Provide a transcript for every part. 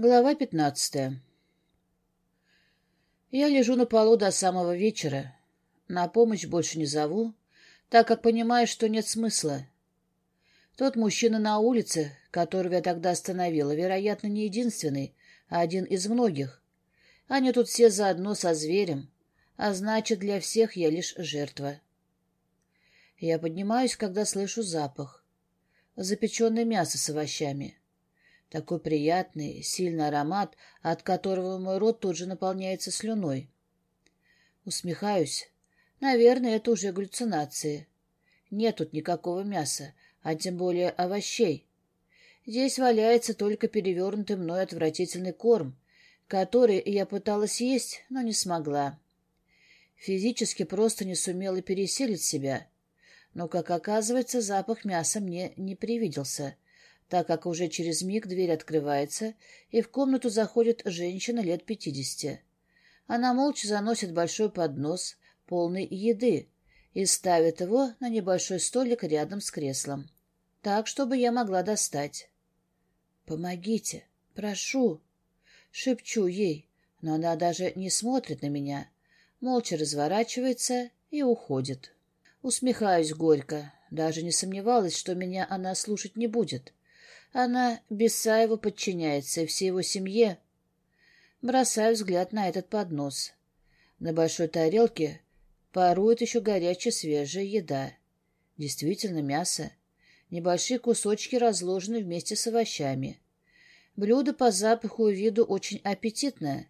Глава пятнадцатая Я лежу на полу до самого вечера. На помощь больше не зову, так как понимаю, что нет смысла. Тот мужчина на улице, которого я тогда остановила, вероятно, не единственный, а один из многих. Они тут все заодно со зверем, а значит, для всех я лишь жертва. Я поднимаюсь, когда слышу запах. Запеченное мясо с овощами. Такой приятный, сильный аромат, от которого мой рот тут же наполняется слюной. Усмехаюсь. Наверное, это уже галлюцинации. Нет тут никакого мяса, а тем более овощей. Здесь валяется только перевернутый мной отвратительный корм, который я пыталась есть, но не смогла. Физически просто не сумела переселить себя. Но, как оказывается, запах мяса мне не привиделся — так как уже через миг дверь открывается, и в комнату заходит женщина лет пятидесяти. Она молча заносит большой поднос, полный еды, и ставит его на небольшой столик рядом с креслом, так, чтобы я могла достать. «Помогите, прошу!» Шепчу ей, но она даже не смотрит на меня, молча разворачивается и уходит. Усмехаюсь горько, даже не сомневалась, что меня она слушать не будет. Она Бесаеву подчиняется и всей его семье. Бросаю взгляд на этот поднос. На большой тарелке парует еще горячая свежая еда. Действительно мясо. Небольшие кусочки разложены вместе с овощами. Блюдо по запаху и виду очень аппетитное,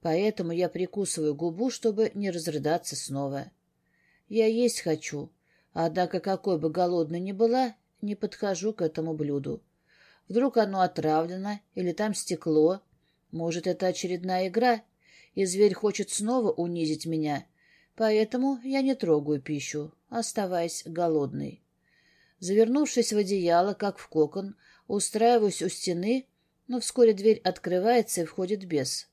поэтому я прикусываю губу, чтобы не разрыдаться снова. Я есть хочу, однако какой бы голодной ни была, не подхожу к этому блюду. Вдруг оно отравлено или там стекло. Может, это очередная игра, и зверь хочет снова унизить меня. Поэтому я не трогаю пищу, оставаясь голодной. Завернувшись в одеяло, как в кокон, устраиваюсь у стены, но вскоре дверь открывается и входит бес.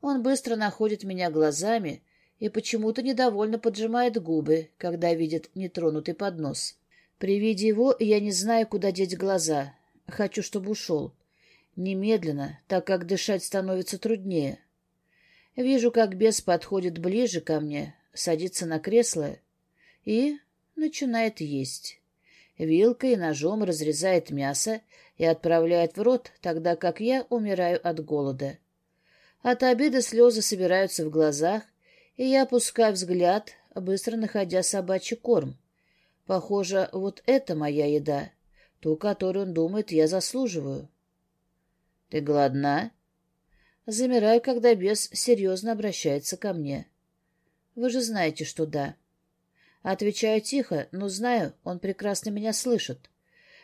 Он быстро находит меня глазами и почему-то недовольно поджимает губы, когда видит нетронутый поднос. При виде его я не знаю, куда деть глаза, Хочу, чтобы ушел. Немедленно, так как дышать становится труднее. Вижу, как бес подходит ближе ко мне, садится на кресло и начинает есть. Вилкой и ножом разрезает мясо и отправляет в рот, тогда как я умираю от голода. От обида слезы собираются в глазах, и я опускаю взгляд, быстро находя собачий корм. Похоже, вот это моя еда. Ту, которую он думает, я заслуживаю. — Ты голодна? Замираю, когда бес серьезно обращается ко мне. — Вы же знаете, что да. Отвечаю тихо, но знаю, он прекрасно меня слышит.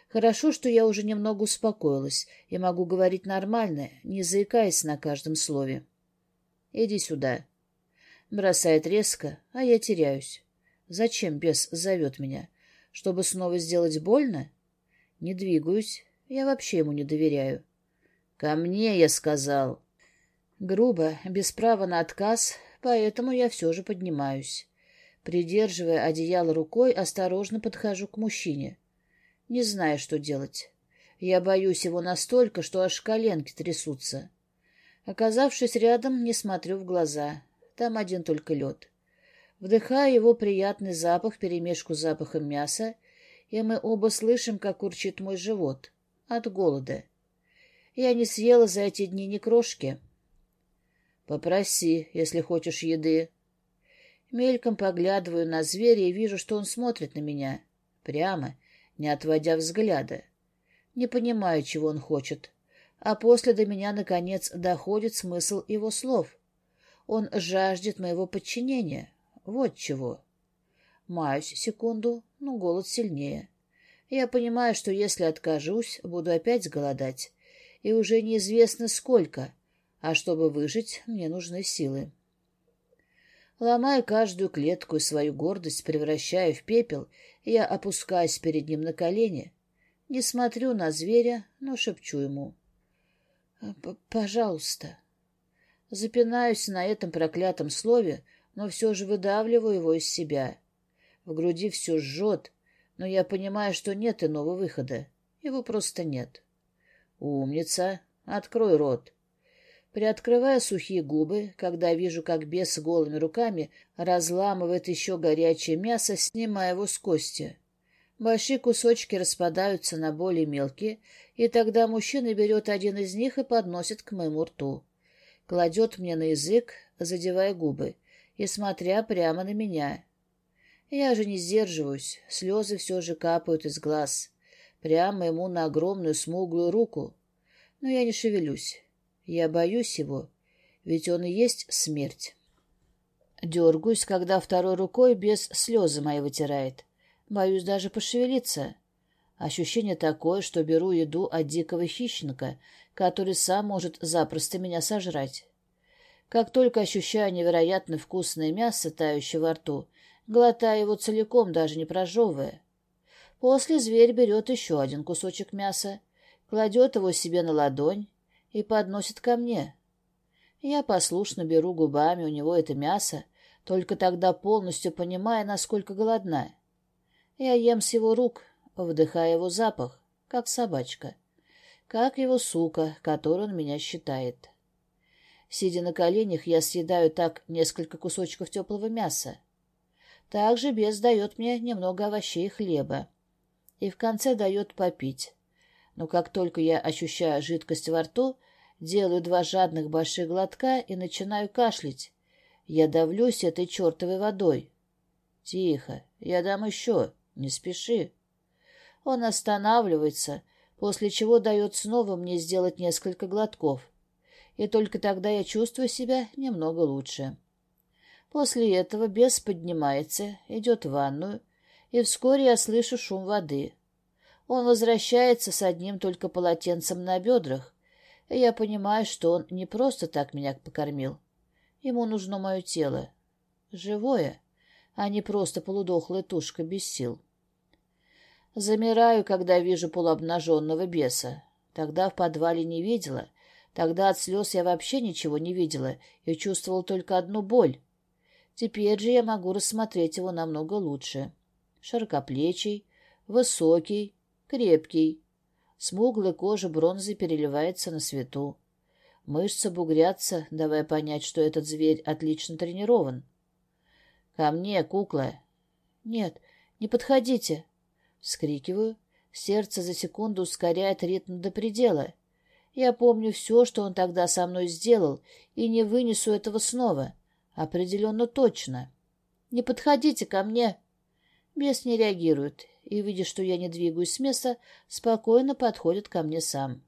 Хорошо, что я уже немного успокоилась и могу говорить нормально, не заикаясь на каждом слове. — Иди сюда. Бросает резко, а я теряюсь. Зачем бес зовет меня? Чтобы снова сделать больно? — не двигаюсь. Я вообще ему не доверяю. «Ко мне, я сказал». Грубо, без права на отказ, поэтому я все же поднимаюсь. Придерживая одеяло рукой, осторожно подхожу к мужчине. Не знаю, что делать. Я боюсь его настолько, что аж коленки трясутся. Оказавшись рядом, не смотрю в глаза. Там один только лед. Вдыхаю его приятный запах перемешку с запахом мяса и мы оба слышим, как урчит мой живот. От голода. Я не съела за эти дни ни крошки. Попроси, если хочешь еды. Мельком поглядываю на зверя и вижу, что он смотрит на меня. Прямо, не отводя взгляда. Не понимаю, чего он хочет. А после до меня, наконец, доходит смысл его слов. Он жаждет моего подчинения. Вот чего. Маюсь секунду, но голод сильнее. Я понимаю, что если откажусь, буду опять голодать. И уже неизвестно сколько. А чтобы выжить, мне нужны силы. Ломая каждую клетку и свою гордость превращаю в пепел, я опускаюсь перед ним на колени. Не смотрю на зверя, но шепчу ему. «Пожалуйста». Запинаюсь на этом проклятом слове, но все же выдавливаю его из себя. В груди все жжет, но я понимаю, что нет иного выхода. Его просто нет. Умница. Открой рот. Приоткрывая сухие губы, когда вижу, как бес голыми руками разламывает еще горячее мясо, снимая его с кости. Большие кусочки распадаются на более мелкие, и тогда мужчина берет один из них и подносит к моему рту. Кладет мне на язык, задевая губы, и смотря прямо на меня. Я же не сдерживаюсь, слезы все же капают из глаз. Прямо ему на огромную смуглую руку. Но я не шевелюсь. Я боюсь его, ведь он и есть смерть. Дергаюсь, когда второй рукой без слезы мои вытирает. Боюсь даже пошевелиться. Ощущение такое, что беру еду от дикого хищника, который сам может запросто меня сожрать. Как только ощущаю невероятно вкусное мясо, тающее во рту, глотаю его целиком, даже не прожевывая. После зверь берет еще один кусочек мяса, кладет его себе на ладонь, и подносит ко мне. Я послушно беру губами у него это мясо, только тогда полностью понимая, насколько голодна. Я ем с его рук, вдыхая его запах, как собачка, как его сука, которой он меня считает. Сидя на коленях, я съедаю так несколько кусочков теплого мяса. Также бес дает мне немного овощей и хлеба. И в конце дает попить. Но как только я ощущаю жидкость во рту, делаю два жадных больших глотка и начинаю кашлять. Я давлюсь этой чертовой водой. Тихо, я дам еще, не спеши. Он останавливается, после чего дает снова мне сделать несколько глотков. И только тогда я чувствую себя немного лучше. После этого бес поднимается, идет в ванную, и вскоре я слышу шум воды. Он возвращается с одним только полотенцем на бедрах, и я понимаю, что он не просто так меня покормил. Ему нужно мое тело. Живое, а не просто полудохлая тушка без сил. Замираю, когда вижу полуобнаженного беса. Тогда в подвале не видела. Тогда от слез я вообще ничего не видела и чувствовал только одну боль. Теперь же я могу рассмотреть его намного лучше. Широкоплечий, высокий, крепкий. Смуглая кожа бронзы переливается на свету. Мышцы бугрятся, давая понять, что этот зверь отлично тренирован. «Ко мне, кукла!» «Нет, не подходите!» Вскрикиваю. Сердце за секунду ускоряет ритм до предела. Я помню все, что он тогда со мной сделал, и не вынесу этого снова. Определенно точно. «Не подходите ко мне!» Бес не реагирует и, видя, что я не двигаюсь с места, спокойно подходит ко мне сам.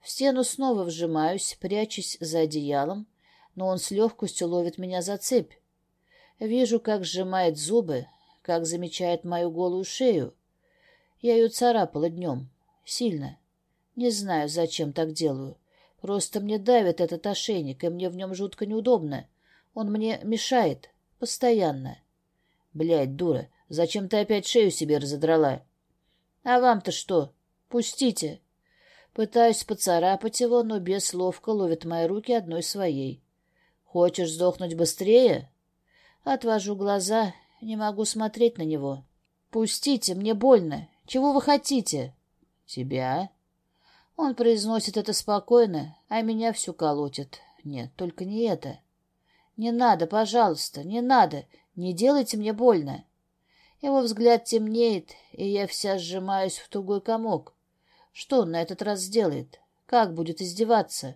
В стену снова вжимаюсь, прячусь за одеялом, но он с легкостью ловит меня за цепь. Вижу, как сжимает зубы, как замечает мою голую шею. Я ее царапала днем. Сильно. Не знаю, зачем так делаю. Просто мне давит этот ошейник, и мне в нем жутко неудобно. Он мне мешает. Постоянно. Блядь, дура, Зачем ты опять шею себе разодрала? А вам-то что? Пустите. Пытаюсь поцарапать его, но бес ловко ловит мои руки одной своей. Хочешь сдохнуть быстрее? Отвожу глаза, не могу смотреть на него. Пустите, мне больно. Чего вы хотите? Тебя? Он произносит это спокойно, а меня всю колотит. Нет, только не это. Не надо, пожалуйста, не надо. Не делайте мне больно. Его взгляд темнеет, и я вся сжимаюсь в тугой комок. Что он на этот раз сделает? Как будет издеваться?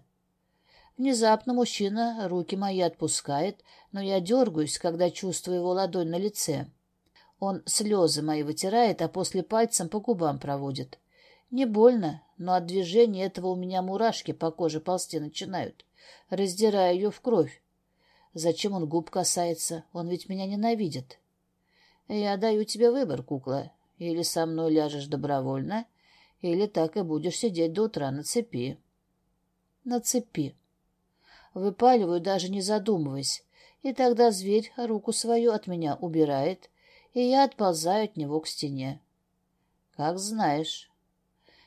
Внезапно мужчина руки мои отпускает, но я дергаюсь, когда чувствую его ладонь на лице. Он слезы мои вытирает, а после пальцем по губам проводит. Не больно, но от движения этого у меня мурашки по коже ползти начинают, раздирая ее в кровь. Зачем он губ касается? Он ведь меня ненавидит. Я даю тебе выбор, кукла. Или со мной ляжешь добровольно, или так и будешь сидеть до утра на цепи. На цепи. Выпаливаю, даже не задумываясь, и тогда зверь руку свою от меня убирает, и я отползаю от него к стене. Как знаешь.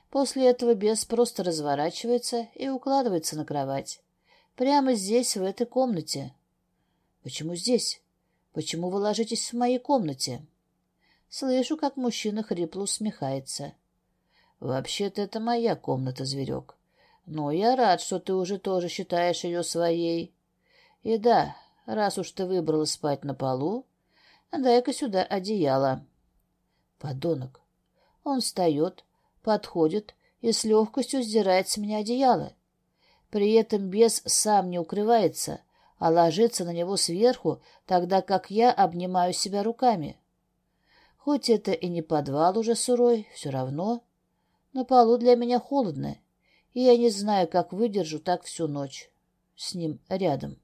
После этого бес просто разворачивается и укладывается на кровать. Прямо здесь, в этой комнате. Почему здесь? Почему вы ложитесь в моей комнате? Слышу, как мужчина хрипло усмехается. Вообще-то это моя комната, зверек. Ну, я рад, что ты уже тоже считаешь ее своей. И да, раз уж ты выбрала спать на полу, дай-ка сюда одеяло. Подонок. Он встает, подходит и с легкостью сдирает с меня одеяло. При этом бес сам не укрывается, а ложится на него сверху, тогда как я обнимаю себя руками. Хоть это и не подвал уже сырой, все равно. На полу для меня холодно, и я не знаю, как выдержу так всю ночь с ним рядом.